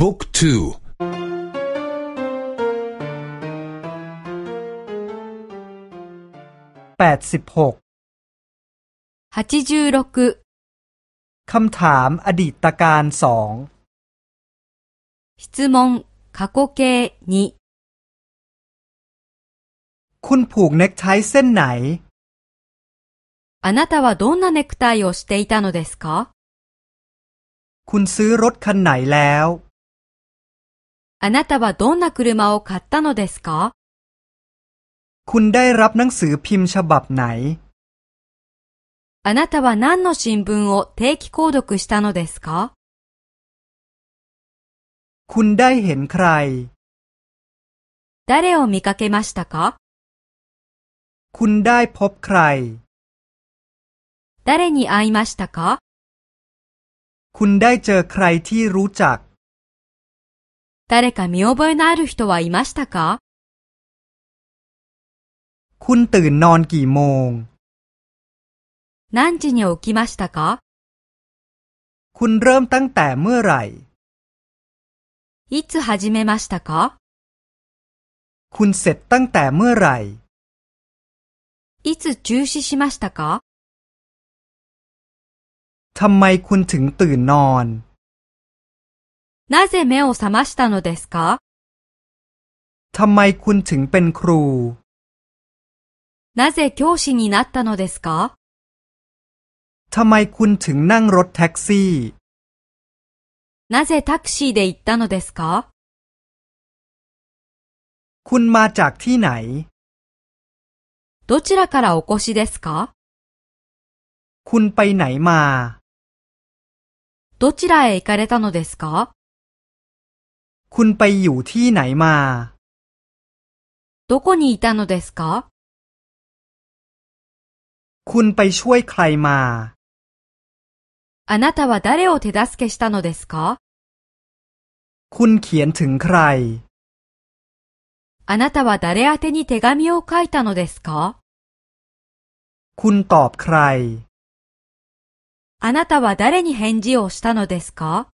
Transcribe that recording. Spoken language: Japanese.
บุ๊กทูแปดสิบหกคำถามอดีตการสอง質問過去形2คุณผูกเน็กไทเส้นไหนあなたはどんなネクタイをしていたのですかคุณซื้อรถคันไหนแล้ว あなたはどんな車を買ったのですかคุณได้รับหนังสือพิมพ์ฉบับไหนあなたは何の新聞を定期購読したのですかคุณได้เห็นใคร誰を見かけましたかคุณได้พบใคร誰に会いましたかคุณได้เจอใครที่รู้จัก 誰か見覚えのある人はいましたかคุณตื่นนอนกี่โมง何時に起きましたかคุณเริ่มตั้งแต่เมื่อไหร่いつ始めましたかคุณเสร็จตั้งแต่เมื่อไหร่いつ中止しましたかทำไมคุณถึงตื่นนอน なぜ目を覚ましたのですかทำไมคุณถึงเป็นครูなぜ教師になったのですかทำไมคุณถึงนั่งรถแท็กซี่なぜタクシーで行ったのですかคุณมาจากที่ไหนどちらからお越しですかคุณไปไหนมาどちらへ行かれたのですか คุณไปอยู่ที่ไหนมาどこにいたのですかคุณไปช่วยใครมาあなたは誰を手助けしたのですかคุณเขียนถึงใครあなたは誰宛てに手紙を書いたのですかคุณตอบใครあなたは誰に返事をしたのですか